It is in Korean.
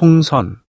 풍선.